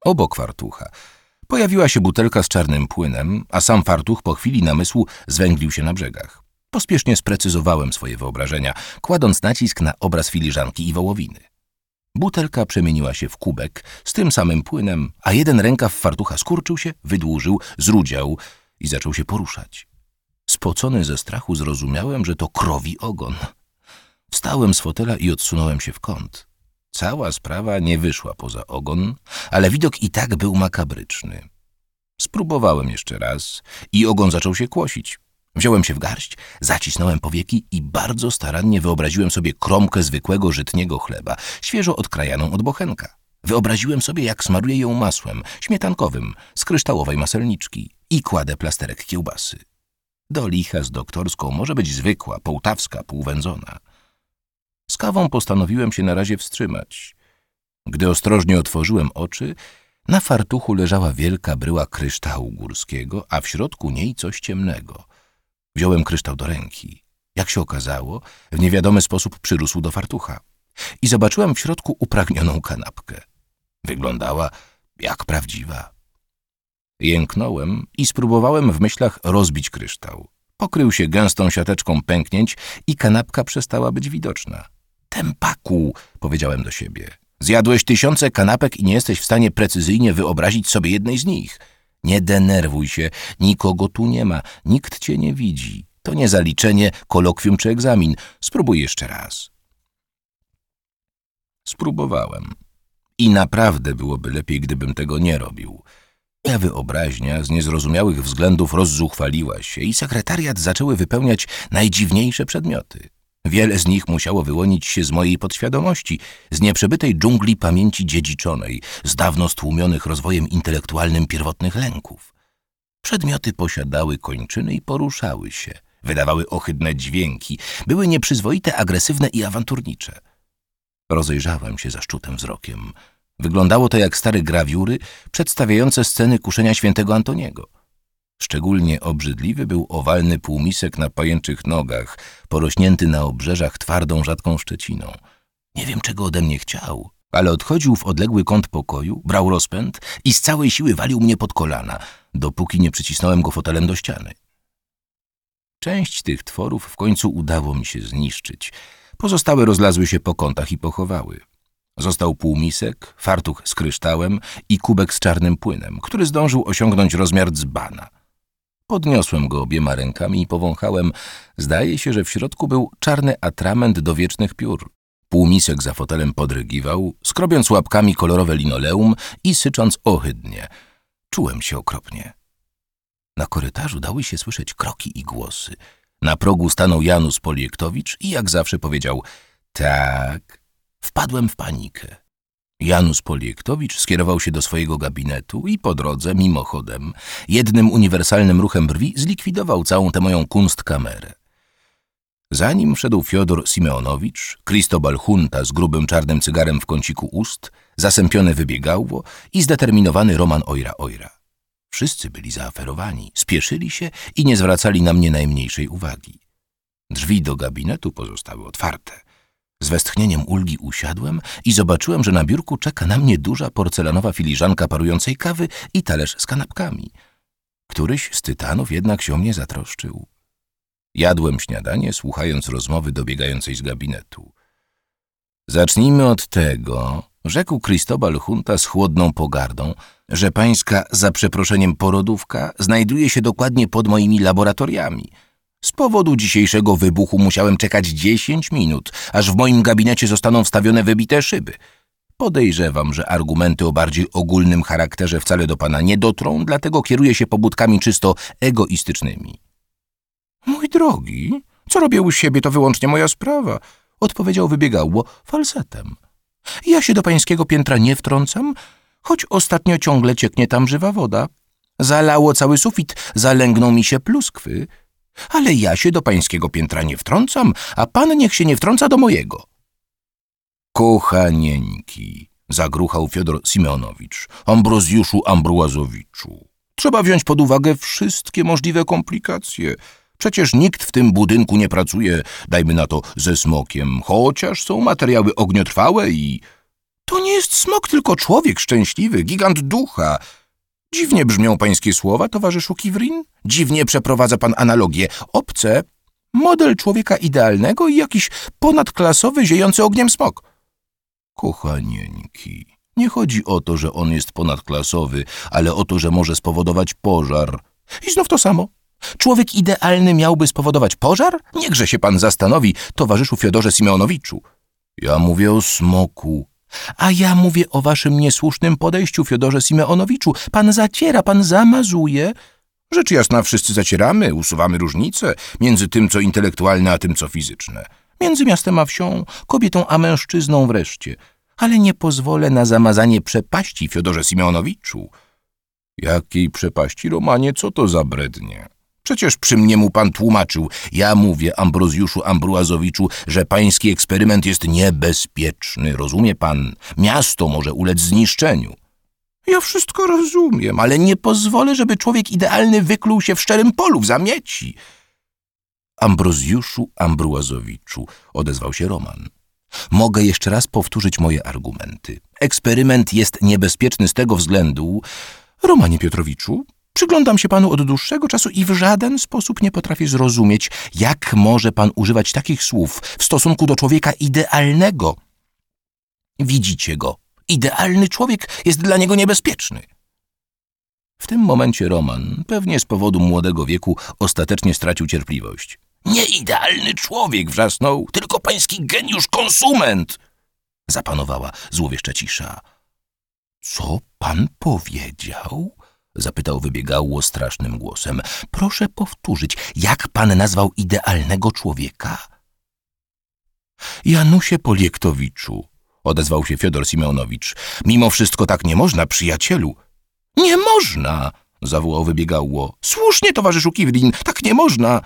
Obok fartucha pojawiła się butelka z czarnym płynem, a sam fartuch po chwili namysłu zwęglił się na brzegach. Pospiesznie sprecyzowałem swoje wyobrażenia, kładąc nacisk na obraz filiżanki i wołowiny. Butelka przemieniła się w kubek z tym samym płynem, a jeden rękaw fartucha skurczył się, wydłużył, zrudział i zaczął się poruszać. Spocony ze strachu zrozumiałem, że to krowi ogon. Wstałem z fotela i odsunąłem się w kąt. Cała sprawa nie wyszła poza ogon, ale widok i tak był makabryczny. Spróbowałem jeszcze raz i ogon zaczął się kłosić. Wziąłem się w garść, zacisnąłem powieki i bardzo starannie wyobraziłem sobie kromkę zwykłego żytniego chleba, świeżo odkrajaną od bochenka. Wyobraziłem sobie, jak smaruję ją masłem śmietankowym z kryształowej maselniczki i kładę plasterek kiełbasy. Do licha z doktorską może być zwykła, połtawska, półwędzona. Z kawą postanowiłem się na razie wstrzymać. Gdy ostrożnie otworzyłem oczy, na fartuchu leżała wielka bryła kryształu górskiego, a w środku niej coś ciemnego. Wziąłem kryształ do ręki. Jak się okazało, w niewiadomy sposób przyrósł do fartucha. I zobaczyłem w środku upragnioną kanapkę. Wyglądała jak prawdziwa. Jęknąłem i spróbowałem w myślach rozbić kryształ. Pokrył się gęstą siateczką pęknięć i kanapka przestała być widoczna. Tempaku, powiedziałem do siebie. Zjadłeś tysiące kanapek i nie jesteś w stanie precyzyjnie wyobrazić sobie jednej z nich. Nie denerwuj się, nikogo tu nie ma, nikt cię nie widzi. To nie zaliczenie, kolokwium czy egzamin. Spróbuj jeszcze raz. Spróbowałem. I naprawdę byłoby lepiej, gdybym tego nie robił. Moja wyobraźnia z niezrozumiałych względów rozzuchwaliła się i sekretariat zaczęły wypełniać najdziwniejsze przedmioty. Wiele z nich musiało wyłonić się z mojej podświadomości, z nieprzebytej dżungli pamięci dziedziczonej, z dawno stłumionych rozwojem intelektualnym pierwotnych lęków. Przedmioty posiadały kończyny i poruszały się, wydawały ohydne dźwięki, były nieprzyzwoite, agresywne i awanturnicze. Rozejrzałem się zaszczutem wzrokiem. Wyglądało to jak stare grawiury przedstawiające sceny kuszenia świętego Antoniego. Szczególnie obrzydliwy był owalny półmisek na pajęczych nogach, porośnięty na obrzeżach twardą, rzadką szczeciną. Nie wiem, czego ode mnie chciał, ale odchodził w odległy kąt pokoju, brał rozpęd i z całej siły walił mnie pod kolana, dopóki nie przycisnąłem go fotelem do ściany. Część tych tworów w końcu udało mi się zniszczyć. Pozostałe rozlazły się po kątach i pochowały. Został półmisek, fartuch z kryształem i kubek z czarnym płynem, który zdążył osiągnąć rozmiar dzbana. Podniosłem go obiema rękami i powąchałem. Zdaje się, że w środku był czarny atrament do wiecznych piór. Półmisek za fotelem podrygiwał, skrobiąc łapkami kolorowe linoleum i sycząc ohydnie. Czułem się okropnie. Na korytarzu dały się słyszeć kroki i głosy. Na progu stanął Janus Poliektowicz i jak zawsze powiedział tak. Wpadłem w panikę. Janusz Poliektowicz skierował się do swojego gabinetu i po drodze, mimochodem, jednym uniwersalnym ruchem brwi zlikwidował całą tę moją kunstkamerę. Zanim wszedł Fiodor Simeonowicz, Kristobal Hunta z grubym czarnym cygarem w kąciku ust, zasępione wybiegało i zdeterminowany Roman Ojra Ojra. Wszyscy byli zaaferowani, spieszyli się i nie zwracali na mnie najmniejszej uwagi. Drzwi do gabinetu pozostały otwarte. Z westchnieniem ulgi usiadłem i zobaczyłem, że na biurku czeka na mnie duża porcelanowa filiżanka parującej kawy i talerz z kanapkami. Któryś z tytanów jednak się o mnie zatroszczył. Jadłem śniadanie, słuchając rozmowy dobiegającej z gabinetu. Zacznijmy od tego, rzekł Kristobal Hunta z chłodną pogardą, że pańska, za przeproszeniem, porodówka znajduje się dokładnie pod moimi laboratoriami – z powodu dzisiejszego wybuchu musiałem czekać dziesięć minut, aż w moim gabinecie zostaną wstawione wybite szyby. Podejrzewam, że argumenty o bardziej ogólnym charakterze wcale do pana nie dotrą, dlatego kieruję się pobudkami czysto egoistycznymi. Mój drogi, co robię u siebie, to wyłącznie moja sprawa, odpowiedział wybiegało falsetem. Ja się do pańskiego piętra nie wtrącam, choć ostatnio ciągle cieknie tam żywa woda. Zalało cały sufit, zalęgną mi się pluskwy. Ale ja się do pańskiego piętra nie wtrącam, a pan niech się nie wtrąca do mojego. Kochanieńki, zagruchał Fiodor Simeonowicz, Ambrozjuszu Ambruazowiczu. Trzeba wziąć pod uwagę wszystkie możliwe komplikacje. Przecież nikt w tym budynku nie pracuje, dajmy na to, ze smokiem, chociaż są materiały ogniotrwałe i... To nie jest smok, tylko człowiek szczęśliwy, gigant ducha. Dziwnie brzmią pańskie słowa, towarzyszu Kiwrin. Dziwnie przeprowadza pan analogię. Obce, model człowieka idealnego i jakiś ponadklasowy, ziejący ogniem smok. Kochanieńki, nie chodzi o to, że on jest ponadklasowy, ale o to, że może spowodować pożar. I znów to samo. Człowiek idealny miałby spowodować pożar? Niechże się pan zastanowi, towarzyszu Fiodorze Simeonowiczu. Ja mówię o smoku. A ja mówię o waszym niesłusznym podejściu, Fiodorze Simeonowiczu. Pan zaciera, pan zamazuje. Rzecz jasna, wszyscy zacieramy, usuwamy różnice między tym, co intelektualne, a tym, co fizyczne. Między miastem a wsią, kobietą a mężczyzną wreszcie. Ale nie pozwolę na zamazanie przepaści, Fiodorze Simeonowiczu. Jakiej przepaści, Romanie, co to za brednie? Przecież przy mnie mu pan tłumaczył. Ja mówię, Ambrozjuszu Ambruazowiczu, że pański eksperyment jest niebezpieczny. Rozumie pan? Miasto może ulec zniszczeniu. Ja wszystko rozumiem, ale nie pozwolę, żeby człowiek idealny wykluł się w szczerym polu, w zamieci. Ambrozjuszu Ambruazowiczu, odezwał się Roman. Mogę jeszcze raz powtórzyć moje argumenty. Eksperyment jest niebezpieczny z tego względu... Romanie Piotrowiczu, Przyglądam się panu od dłuższego czasu i w żaden sposób nie potrafię zrozumieć, jak może pan używać takich słów w stosunku do człowieka idealnego. Widzicie go. Idealny człowiek jest dla niego niebezpieczny. W tym momencie Roman, pewnie z powodu młodego wieku, ostatecznie stracił cierpliwość. Nie idealny człowiek, wrzasnął, tylko pański geniusz konsument! Zapanowała złowieszcza cisza. Co pan powiedział? Zapytał wybiegało strasznym głosem. Proszę powtórzyć, jak pan nazwał idealnego człowieka? Janusie Poliektowiczu, odezwał się Fiodor Simeonowicz. Mimo wszystko tak nie można, przyjacielu. Nie można, zawołał wybiegało. Słusznie, towarzyszu Kiwlin, tak nie można.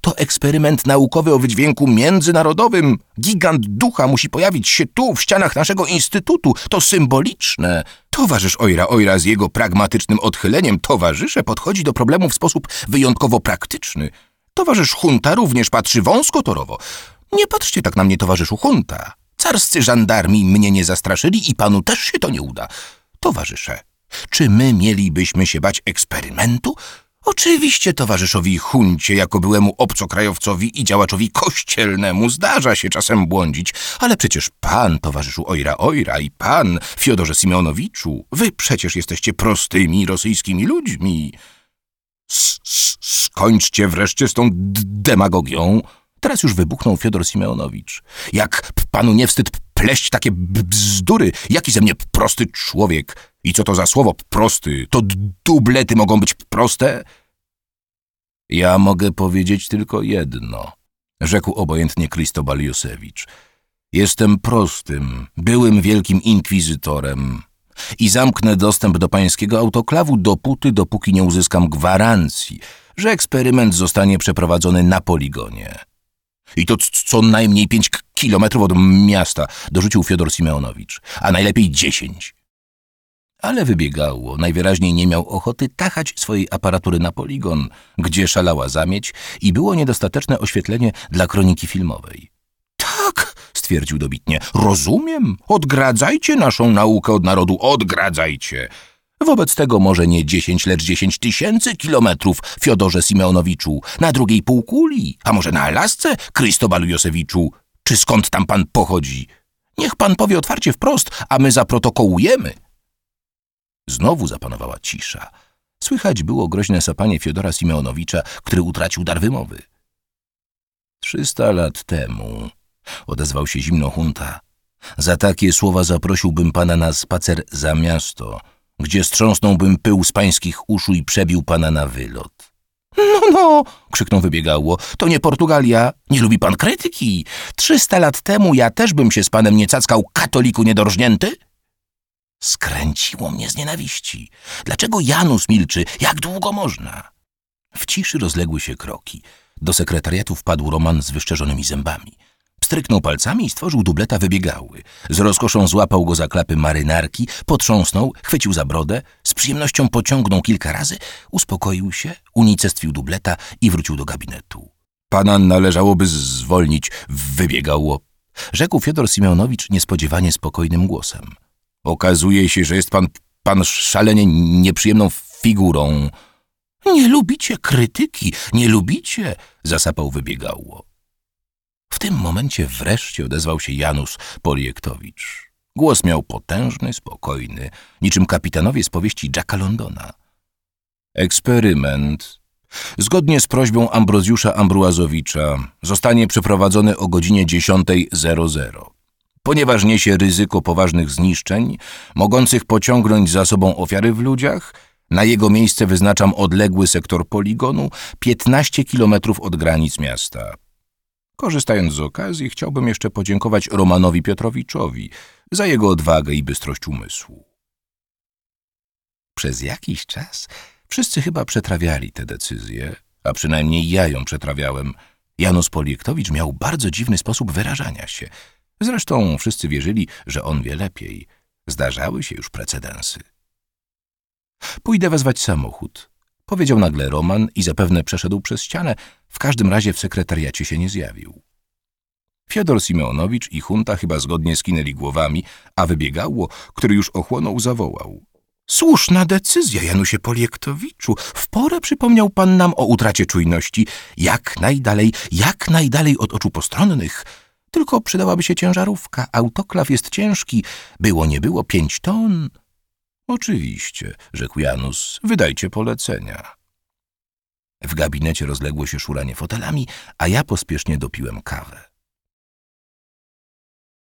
To eksperyment naukowy o wydźwięku międzynarodowym. Gigant ducha musi pojawić się tu, w ścianach naszego instytutu. To symboliczne. Towarzysz Ojra Ojra z jego pragmatycznym odchyleniem towarzysze podchodzi do problemu w sposób wyjątkowo praktyczny. Towarzysz Hunta również patrzy wąskotorowo. Nie patrzcie tak na mnie, towarzyszu Hunta. Carscy żandarmi mnie nie zastraszyli i panu też się to nie uda. Towarzysze, czy my mielibyśmy się bać eksperymentu? Oczywiście towarzyszowi Huncie, jako byłemu obcokrajowcowi i działaczowi kościelnemu zdarza się czasem błądzić, ale przecież pan, towarzyszu Ojra Ojra i pan, Fiodorze Simeonowiczu, wy przecież jesteście prostymi rosyjskimi ludźmi. S -s Skończcie wreszcie z tą demagogią. Teraz już wybuchnął Fiodor Simeonowicz. Jak panu nie wstyd pleść takie bzdury? Jaki ze mnie prosty człowiek? I co to za słowo prosty? To dublety mogą być proste? Ja mogę powiedzieć tylko jedno, rzekł obojętnie Krystobal Józewicz. Jestem prostym, byłym wielkim inkwizytorem i zamknę dostęp do pańskiego autoklawu dopóty, dopóki nie uzyskam gwarancji, że eksperyment zostanie przeprowadzony na poligonie. I to co najmniej pięć kilometrów od miasta, dorzucił Fiodor Simeonowicz, a najlepiej dziesięć. Ale wybiegało, najwyraźniej nie miał ochoty tachać swojej aparatury na poligon, gdzie szalała zamieć i było niedostateczne oświetlenie dla kroniki filmowej. Tak, stwierdził dobitnie, rozumiem, odgradzajcie naszą naukę od narodu, odgradzajcie. Wobec tego może nie dziesięć, lecz dziesięć tysięcy kilometrów, Fiodorze Simeonowiczu, na drugiej półkuli, a może na Alasce, Krystobalu Josewiczu. Czy skąd tam pan pochodzi? Niech pan powie otwarcie wprost, a my zaprotokołujemy. Znowu zapanowała cisza. Słychać było groźne sapanie Fiodora Simeonowicza, który utracił dar wymowy. Trzysta lat temu, odezwał się zimno hunta, za takie słowa zaprosiłbym pana na spacer za miasto, gdzie strząsnąłbym pył z pańskich uszu i przebił pana na wylot. No, no, krzyknął wybiegało, to nie Portugalia. Nie lubi pan krytyki. Trzysta lat temu ja też bym się z panem nie cackał, katoliku niedorżnięty. Skręciło mnie z nienawiści. Dlaczego Janus milczy? Jak długo można? W ciszy rozległy się kroki. Do sekretariatu wpadł Roman z wyszczerzonymi zębami. Stryknął palcami i stworzył dubleta wybiegały. Z rozkoszą złapał go za klapy marynarki, potrząsnął, chwycił za brodę, z przyjemnością pociągnął kilka razy, uspokoił się, unicestwił dubleta i wrócił do gabinetu. Pana należałoby zwolnić, wybiegało, rzekł Fiodor Simeonowicz niespodziewanie spokojnym głosem. Okazuje się, że jest pan, pan szalenie nieprzyjemną figurą. Nie lubicie krytyki, nie lubicie, zasapał wybiegało. W tym momencie wreszcie odezwał się Janusz Poliektowicz. Głos miał potężny, spokojny, niczym kapitanowie z powieści Jacka Londona. Eksperyment, zgodnie z prośbą Ambrozjusza Ambruazowicza, zostanie przeprowadzony o godzinie 10.00. Ponieważ niesie ryzyko poważnych zniszczeń, mogących pociągnąć za sobą ofiary w ludziach, na jego miejsce wyznaczam odległy sektor poligonu 15 kilometrów od granic miasta. Korzystając z okazji, chciałbym jeszcze podziękować Romanowi Piotrowiczowi za jego odwagę i bystrość umysłu. Przez jakiś czas wszyscy chyba przetrawiali tę decyzję, a przynajmniej ja ją przetrawiałem. Janusz Poliektowicz miał bardzo dziwny sposób wyrażania się. Zresztą wszyscy wierzyli, że on wie lepiej. Zdarzały się już precedensy. Pójdę wezwać samochód, powiedział nagle Roman i zapewne przeszedł przez ścianę, w każdym razie w sekretariacie się nie zjawił. Fiodor Simeonowicz i Hunta chyba zgodnie skinęli głowami, a wybiegało, który już ochłonął, zawołał. Słuszna decyzja, Janusie Poliektowiczu. W porę przypomniał pan nam o utracie czujności. Jak najdalej, jak najdalej od oczu postronnych. Tylko przydałaby się ciężarówka. Autoklaw jest ciężki. Było nie było pięć ton. Oczywiście, rzekł Janus, wydajcie polecenia. W gabinecie rozległo się szuranie fotelami, a ja pospiesznie dopiłem kawę.